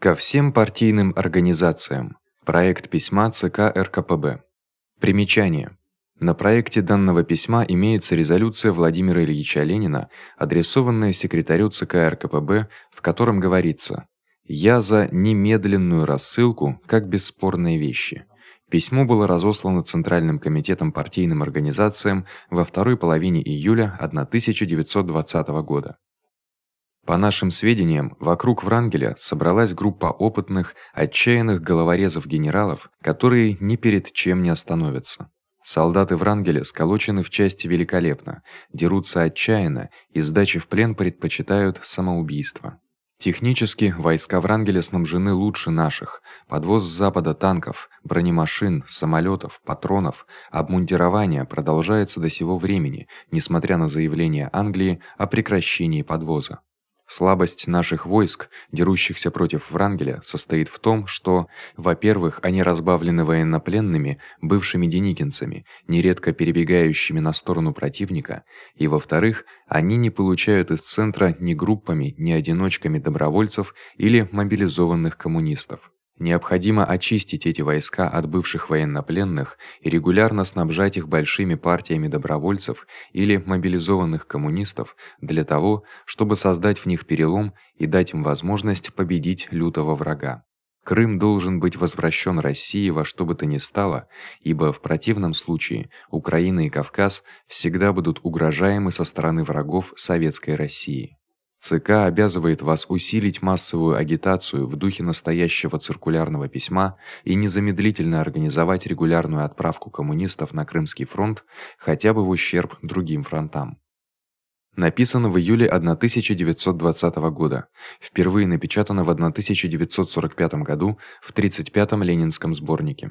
Ко всем партийным организациям. Проект письма ЦК РКПБ. Примечание: на проекте данного письма имеется резолюция Владимира Ильича Ленина, адресованная секретарю ЦК РКПБ, в котором говорится: "Я за немедленную рассылку как бесспорные вещи". Письмо было разослано Центральным комитетом партийным организациям во второй половине июля 1920 года. По нашим сведениям, вокруг Врангеля собралась группа опытных, отчаянных головорезов-генералов, которые ни перед чем не остановятся. Солдаты Врангеля сколочены в части великолепно, дерутся отчаянно и сдачи в плен предпочитают самоубийство. Технически войска Врангеля снабжены лучше наших. Подвоз с запада танков, бронемашин, самолётов, патронов, обмундирование продолжается до сего времени, несмотря на заявление Англии о прекращении подвоза. Слабость наших войск, дерущихся против Врангеля, состоит в том, что, во-первых, они разбавлены военнопленными, бывшими деникинцами, нередко перебегающими на сторону противника, и во-вторых, они не получают из центра ни группами, ни одиночками добровольцев или мобилизованных коммунистов. Необходимо очистить эти войска от бывших военнопленных и регулярно снабжать их большими партиями добровольцев или мобилизованных коммунистов для того, чтобы создать в них перелом и дать им возможность победить лютого врага. Крым должен быть возвращен России во что бы то ни стало, ибо в противном случае Украина и Кавказ всегда будут угрожаемы со стороны врагов советской России. ЦК обязывает вас усилить массовую агитацию в духе настоящего циркулярного письма и незамедлительно организовать регулярную отправку коммунистов на Крымский фронт хотя бы в ущерб другим фронтам. Написано в июле 1920 года. Впервые напечатано в 1945 году в 35-м Ленинском сборнике.